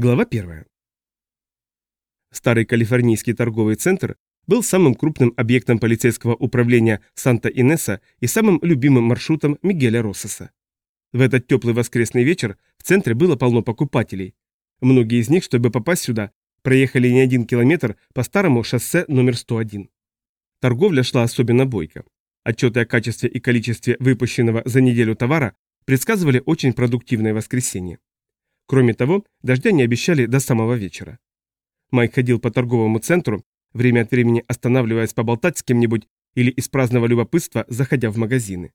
Глава 1. Старый калифорнийский торговый центр был самым крупным объектом полицейского управления Санта-Инесса и самым любимым маршрутом Мигеля Россоса. В этот теплый воскресный вечер в центре было полно покупателей. Многие из них, чтобы попасть сюда, проехали не один километр по старому шоссе номер 101. Торговля шла особенно бойко. Отчеты о качестве и количестве выпущенного за неделю товара предсказывали очень продуктивное воскресенье. Кроме того, дождя не обещали до самого вечера. Майк ходил по торговому центру, время от времени останавливаясь поболтать с кем-нибудь или из праздного любопытства заходя в магазины.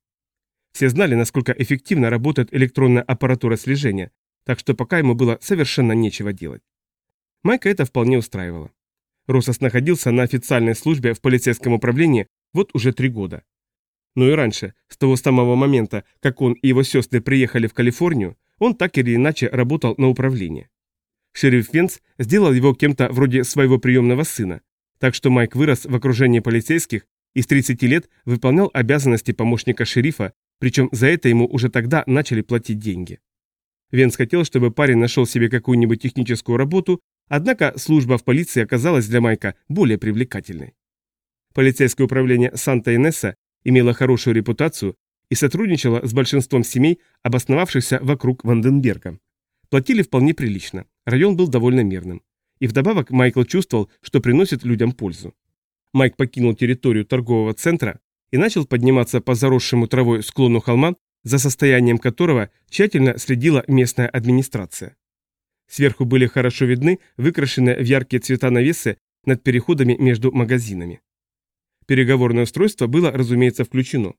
Все знали, насколько эффективно работает электронная аппаратура слежения, так что пока ему было совершенно нечего делать. Майка это вполне устраивало. Росос находился на официальной службе в полицейском управлении вот уже три года. Но и раньше, с того самого момента, как он и его сестры приехали в Калифорнию, он так или иначе работал на управление. Шериф Венц сделал его кем-то вроде своего приемного сына, так что Майк вырос в окружении полицейских и с 30 лет выполнял обязанности помощника шерифа, причем за это ему уже тогда начали платить деньги. Венц хотел, чтобы парень нашел себе какую-нибудь техническую работу, однако служба в полиции оказалась для Майка более привлекательной. Полицейское управление Санта-Инесса имело хорошую репутацию и сотрудничала с большинством семей, обосновавшихся вокруг Ванденберга. Платили вполне прилично, район был довольно мирным. И вдобавок Майкл чувствовал, что приносит людям пользу. Майк покинул территорию торгового центра и начал подниматься по заросшему травой склону холма, за состоянием которого тщательно следила местная администрация. Сверху были хорошо видны выкрашенные в яркие цвета навесы над переходами между магазинами. Переговорное устройство было, разумеется, включено.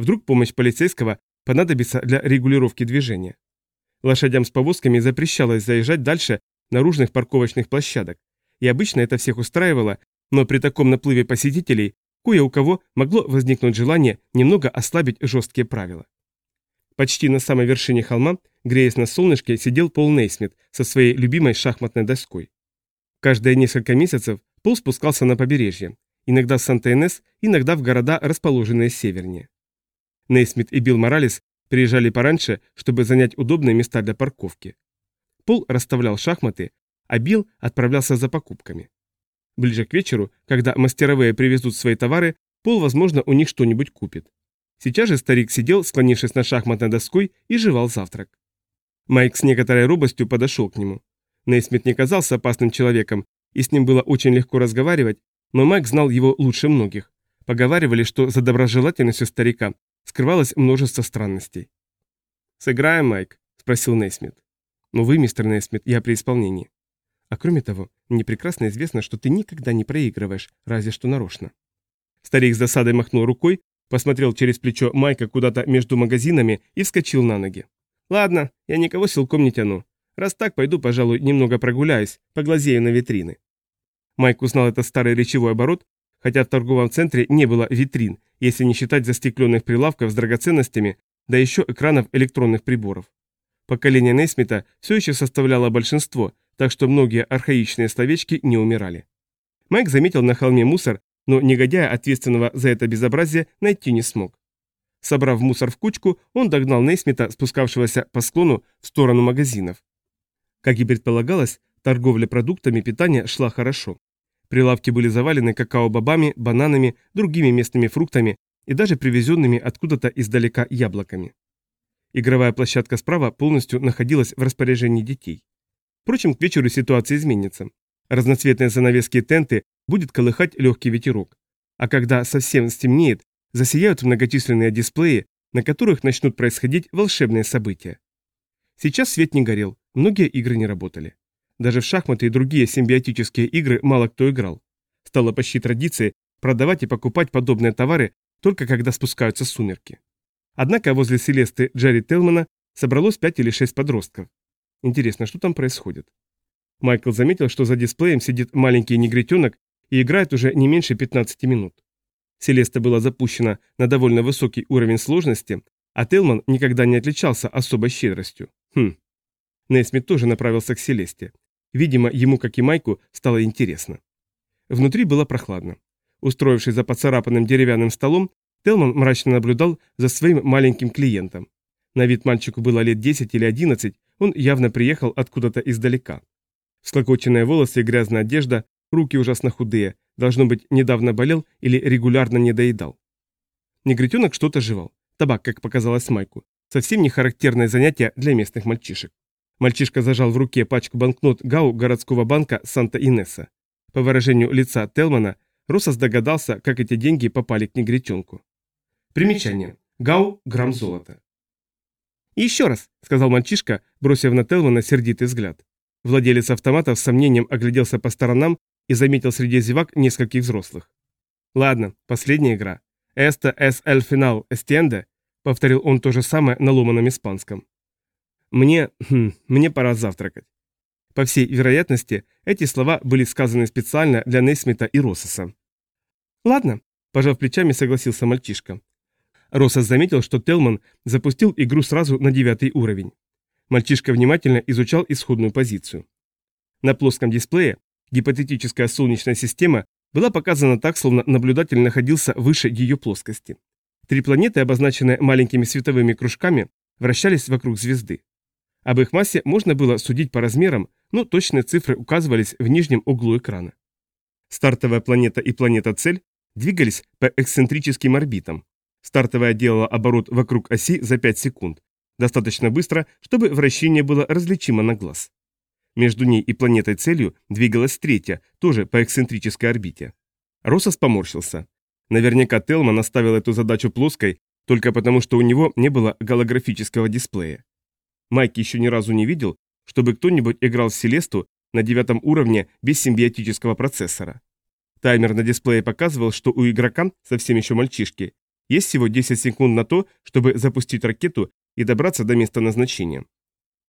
Вдруг помощь полицейского понадобится для регулировки движения. Лошадям с повозками запрещалось заезжать дальше наружных парковочных площадок, и обычно это всех устраивало, но при таком наплыве посетителей кое у кого могло возникнуть желание немного ослабить жесткие правила. Почти на самой вершине холма, греясь на солнышке, сидел Пол Нейсмит со своей любимой шахматной доской. Каждые несколько месяцев Пол спускался на побережье, иногда в Санта-Энес, иногда в города, расположенные севернее. Нейсмит и Билл Моралес приезжали пораньше, чтобы занять удобные места для парковки. Пол расставлял шахматы, а Билл отправлялся за покупками. Ближе к вечеру, когда мастеровые привезут свои товары, Пол, возможно, у них что-нибудь купит. Сейчас же старик сидел, склонившись на шахматной доской, и жевал завтрак. Майк с некоторой робостью подошел к нему. Нейсмит не казался опасным человеком, и с ним было очень легко разговаривать, но Майк знал его лучше многих. Поговаривали, что за доброжелательностью старика скрывалось множество странностей. «Сыграем, Майк?» – спросил Нейсмит. «Но вы, мистер Нейсмит, я при исполнении. А кроме того, мне прекрасно известно, что ты никогда не проигрываешь, разве что нарочно». Старик с досадой махнул рукой, посмотрел через плечо Майка куда-то между магазинами и вскочил на ноги. «Ладно, я никого силком не тяну. Раз так, пойду, пожалуй, немного прогуляюсь, поглазею на витрины». Майк узнал этот старый речевой оборот, хотя в торговом центре не было витрин, если не считать застекленных прилавков с драгоценностями, да еще экранов электронных приборов. Поколение Нейсмита все еще составляло большинство, так что многие архаичные словечки не умирали. Майк заметил на холме мусор, но негодяя, ответственного за это безобразие, найти не смог. Собрав мусор в кучку, он догнал Нейсмита, спускавшегося по склону в сторону магазинов. Как и предполагалось, торговля продуктами питания шла хорошо. Прилавки были завалены какао-бобами, бананами, другими местными фруктами и даже привезенными откуда-то издалека яблоками. Игровая площадка справа полностью находилась в распоряжении детей. Впрочем, к вечеру ситуация изменится. Разноцветные занавески и тенты будет колыхать легкий ветерок. А когда совсем стемнеет, засияют многочисленные дисплеи, на которых начнут происходить волшебные события. Сейчас свет не горел, многие игры не работали. Даже в шахматы и другие симбиотические игры мало кто играл. Стало почти традицией продавать и покупать подобные товары только когда спускаются сумерки. Однако возле Селесты Джерри Телмана собралось пять или шесть подростков. Интересно, что там происходит? Майкл заметил, что за дисплеем сидит маленький негритенок и играет уже не меньше 15 минут. Селеста была запущена на довольно высокий уровень сложности, а Телман никогда не отличался особой щедростью. Хм. Нейсмит тоже направился к Селесте. Видимо, ему, как и Майку, стало интересно. Внутри было прохладно. Устроившись за поцарапанным деревянным столом, Телман мрачно наблюдал за своим маленьким клиентом. На вид мальчику было лет 10 или 11, он явно приехал откуда-то издалека. Склокоченные волосы и грязная одежда, руки ужасно худые, должно быть, недавно болел или регулярно не доедал. Негритенок что-то жевал. Табак, как показалось Майку. Совсем не характерное занятие для местных мальчишек. Мальчишка зажал в руке пачку банкнот ГАУ городского банка Санта-Инесса. По выражению лица Телмана, Росос догадался, как эти деньги попали к негритенку. Примечание. ГАУ – грамм золота. «Еще раз», — сказал мальчишка, бросив на Телмана сердитый взгляд. Владелец автомата с сомнением огляделся по сторонам и заметил среди зевак нескольких взрослых. «Ладно, последняя игра. Эста es el final estiende», — повторил он то же самое на ломаном испанском. «Мне... Хм, мне пора завтракать». По всей вероятности, эти слова были сказаны специально для Нейсмита и Россоса. «Ладно», – пожав плечами, согласился мальчишка. Россос заметил, что Телман запустил игру сразу на девятый уровень. Мальчишка внимательно изучал исходную позицию. На плоском дисплее гипотетическая солнечная система была показана так, словно наблюдатель находился выше ее плоскости. Три планеты, обозначенные маленькими световыми кружками, вращались вокруг звезды. Об их массе можно было судить по размерам, но точные цифры указывались в нижнем углу экрана. Стартовая планета и планета-цель двигались по эксцентрическим орбитам. Стартовая делала оборот вокруг оси за 5 секунд, достаточно быстро, чтобы вращение было различимо на глаз. Между ней и планетой-целью двигалась третья, тоже по эксцентрической орбите. Росос поморщился. Наверняка Телман оставил эту задачу плоской, только потому что у него не было голографического дисплея. Майк еще ни разу не видел, чтобы кто-нибудь играл в Селесту на девятом уровне без симбиотического процессора. Таймер на дисплее показывал, что у игрока, совсем еще мальчишки, есть всего 10 секунд на то, чтобы запустить ракету и добраться до места назначения.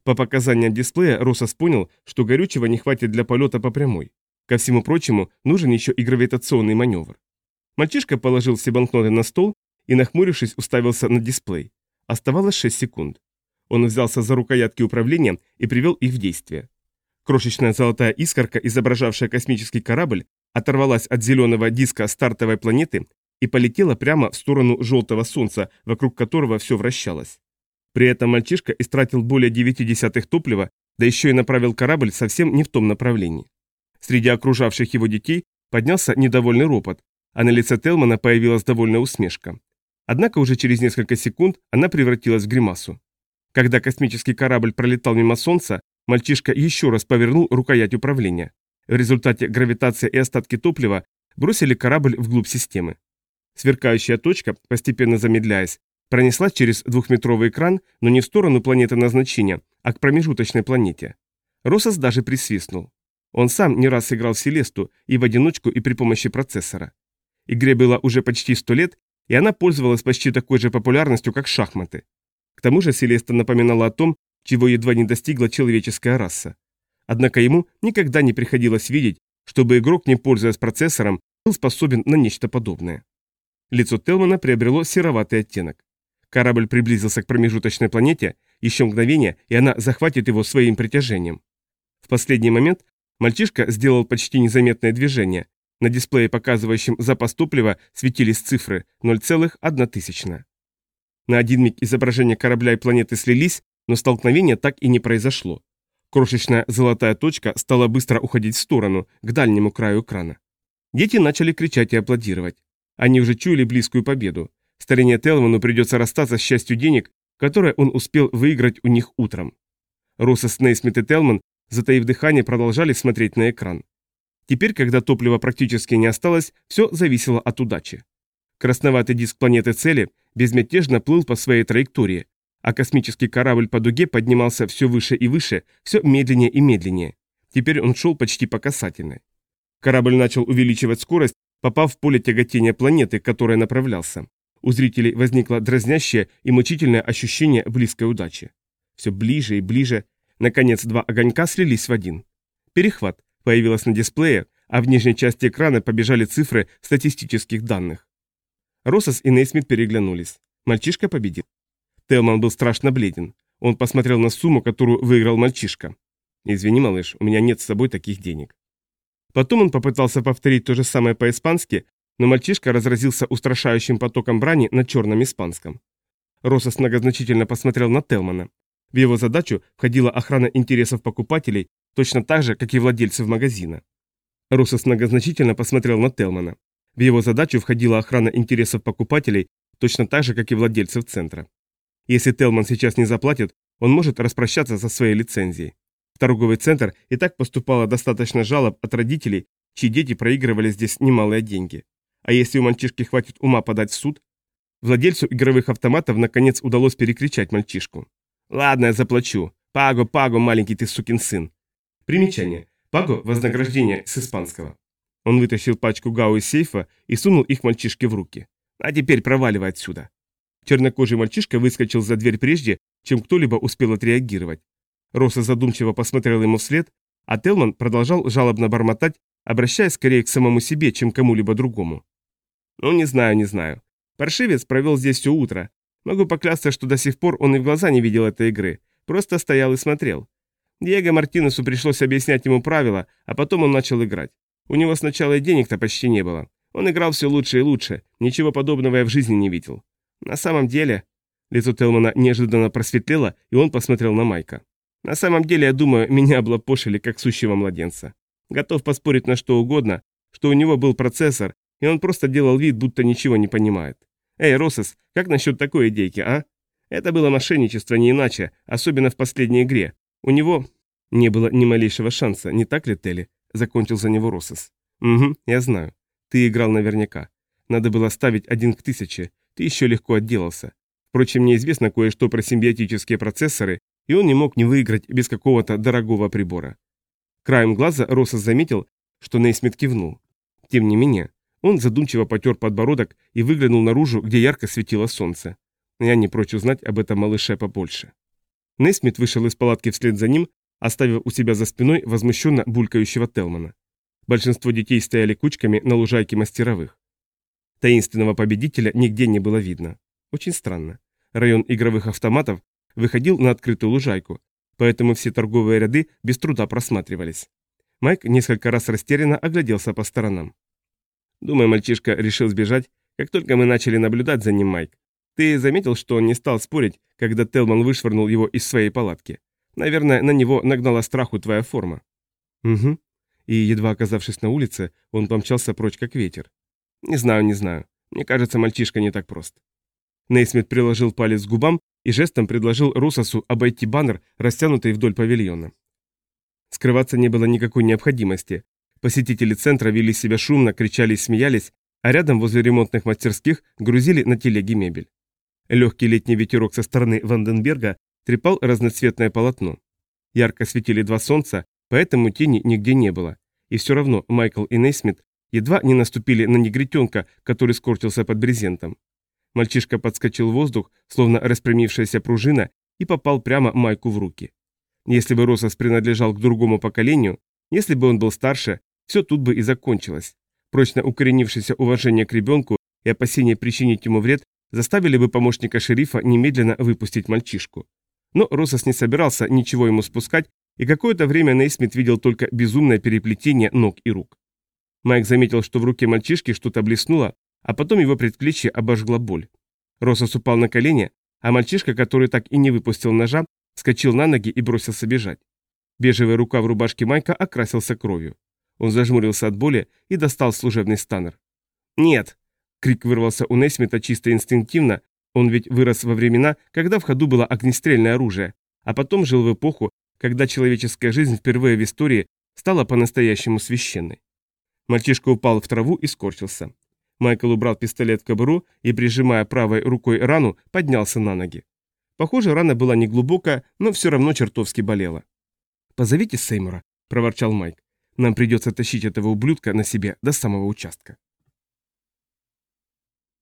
По показаниям дисплея Росос понял, что горючего не хватит для полета по прямой. Ко всему прочему, нужен еще и гравитационный маневр. Мальчишка положил все банкноты на стол и, нахмурившись, уставился на дисплей. Оставалось 6 секунд. Он взялся за рукоятки управления и привел их в действие. Крошечная золотая искорка, изображавшая космический корабль, оторвалась от зеленого диска стартовой планеты и полетела прямо в сторону желтого солнца, вокруг которого все вращалось. При этом мальчишка истратил более 9 десятых топлива, да еще и направил корабль совсем не в том направлении. Среди окружавших его детей поднялся недовольный ропот, а на лице Телмана появилась довольная усмешка. Однако уже через несколько секунд она превратилась в гримасу. Когда космический корабль пролетал мимо Солнца, мальчишка еще раз повернул рукоять управления. В результате гравитация и остатки топлива бросили корабль вглубь системы. Сверкающая точка, постепенно замедляясь, пронеслась через двухметровый экран, но не в сторону планеты назначения, а к промежуточной планете. Росос даже присвистнул. Он сам не раз играл в Селесту и в одиночку, и при помощи процессора. Игре было уже почти сто лет, и она пользовалась почти такой же популярностью, как шахматы. К тому же Селеста напоминала о том, чего едва не достигла человеческая раса. Однако ему никогда не приходилось видеть, чтобы игрок, не пользуясь процессором, был способен на нечто подобное. Лицо Телмана приобрело сероватый оттенок. Корабль приблизился к промежуточной планете, еще мгновение, и она захватит его своим притяжением. В последний момент мальчишка сделал почти незаметное движение. На дисплее, показывающем запас топлива, светились цифры 0,1. На один миг изображения корабля и планеты слились, но столкновение так и не произошло. Крошечная золотая точка стала быстро уходить в сторону, к дальнему краю экрана. Дети начали кричать и аплодировать. Они уже чуяли близкую победу. Старине Телману придется расстаться с частью денег, которые он успел выиграть у них утром. Росса Нейсмит и Телман, затаив дыхание, продолжали смотреть на экран. Теперь, когда топлива практически не осталось, все зависело от удачи. Красноватый диск планеты цели безмятежно плыл по своей траектории, а космический корабль по дуге поднимался все выше и выше, все медленнее и медленнее. Теперь он шел почти по касательной. Корабль начал увеличивать скорость, попав в поле тяготения планеты, к которой направлялся. У зрителей возникло дразнящее и мучительное ощущение близкой удачи. Все ближе и ближе. Наконец, два огонька слились в один. Перехват появилась на дисплее, а в нижней части экрана побежали цифры статистических данных. Россос и Нейсмит переглянулись. Мальчишка победил. Телман был страшно бледен. Он посмотрел на сумму, которую выиграл мальчишка. «Извини, малыш, у меня нет с собой таких денег». Потом он попытался повторить то же самое по-испански, но мальчишка разразился устрашающим потоком брани на черном испанском. Россос многозначительно посмотрел на Телмана. В его задачу входила охрана интересов покупателей точно так же, как и владельцев магазина. Росос многозначительно посмотрел на Телмана. В его задачу входила охрана интересов покупателей, точно так же, как и владельцев центра. Если Телман сейчас не заплатит, он может распрощаться со своей лицензией. В торговый центр и так поступало достаточно жалоб от родителей, чьи дети проигрывали здесь немалые деньги. А если у мальчишки хватит ума подать в суд? Владельцу игровых автоматов наконец удалось перекричать мальчишку. «Ладно, я заплачу. Паго, паго, маленький ты сукин сын». Примечание. Паго – вознаграждение с испанского. Он вытащил пачку гау из сейфа и сунул их мальчишке в руки. «А теперь проваливай отсюда». Чернокожий мальчишка выскочил за дверь прежде, чем кто-либо успел отреагировать. Роса задумчиво посмотрел ему вслед, а Телман продолжал жалобно бормотать, обращаясь скорее к самому себе, чем кому-либо другому. «Ну, не знаю, не знаю. Паршивец провел здесь все утро. Могу поклясться, что до сих пор он и в глаза не видел этой игры, просто стоял и смотрел. Диего Мартинесу пришлось объяснять ему правила, а потом он начал играть. У него сначала денег-то почти не было. Он играл все лучше и лучше, ничего подобного я в жизни не видел. На самом деле... Лицо Телмана неожиданно просветлело, и он посмотрел на Майка. На самом деле, я думаю, меня облапошили как сущего младенца. Готов поспорить на что угодно, что у него был процессор, и он просто делал вид, будто ничего не понимает. Эй, Росос, как насчет такой идейки, а? Это было мошенничество не иначе, особенно в последней игре. У него не было ни малейшего шанса, не так ли, Телли? Закончил за него Росос. Угу, я знаю. Ты играл наверняка. Надо было ставить один к тысяче, ты еще легко отделался. Впрочем, мне известно кое-что про симбиотические процессоры, и он не мог не выиграть без какого-то дорогого прибора. Краем глаза Росос заметил, что Нейсмит кивнул. Тем не менее, он задумчиво потер подбородок и выглянул наружу, где ярко светило солнце. Я не прочь узнать об этом малыше побольше. Нейсмит вышел из палатки вслед за ним, оставив у себя за спиной возмущенно булькающего Телмана. Большинство детей стояли кучками на лужайке мастеровых. Таинственного победителя нигде не было видно. Очень странно. Район игровых автоматов выходил на открытую лужайку, поэтому все торговые ряды без труда просматривались. Майк несколько раз растерянно огляделся по сторонам. Думаю, мальчишка решил сбежать, как только мы начали наблюдать за ним, Майк. Ты заметил, что он не стал спорить, когда Телман вышвырнул его из своей палатки? Наверное, на него нагнала страху твоя форма. Угу. И, едва оказавшись на улице, он помчался прочь, как ветер. Не знаю, не знаю. Мне кажется, мальчишка не так прост. Нейсмит приложил палец к губам и жестом предложил Русосу обойти баннер, растянутый вдоль павильона. Скрываться не было никакой необходимости. Посетители центра вели себя шумно, кричали и смеялись, а рядом возле ремонтных мастерских грузили на телеги мебель. Легкий летний ветерок со стороны Ванденберга трепал разноцветное полотно. Ярко светили два солнца, поэтому тени нигде не было. И все равно Майкл и Нейсмит едва не наступили на негритенка, который скорчился под брезентом. Мальчишка подскочил в воздух, словно распрямившаяся пружина, и попал прямо Майку в руки. Если бы Росос принадлежал к другому поколению, если бы он был старше, все тут бы и закончилось. Прочно укоренившееся уважение к ребенку и опасение причинить ему вред заставили бы помощника шерифа немедленно выпустить мальчишку. Но Росос не собирался ничего ему спускать, и какое-то время Нейсмит видел только безумное переплетение ног и рук. Майк заметил, что в руке мальчишки что-то блеснуло, а потом его предплечье обожгла боль. Росос упал на колени, а мальчишка, который так и не выпустил ножа, вскочил на ноги и бросился бежать. Бежевая рука в рубашке Майка окрасился кровью. Он зажмурился от боли и достал служебный станнер. «Нет!» — крик вырвался у Несмита чисто инстинктивно, он ведь вырос во времена, когда в ходу было огнестрельное оружие, а потом жил в эпоху, когда человеческая жизнь впервые в истории стала по-настоящему священной. Мальчишка упал в траву и скорчился. Майкл убрал пистолет в кобуру и, прижимая правой рукой рану, поднялся на ноги. Похоже, рана была неглубокая, но все равно чертовски болела. «Позовите Сеймура», – проворчал Майк. «Нам придется тащить этого ублюдка на себе до самого участка».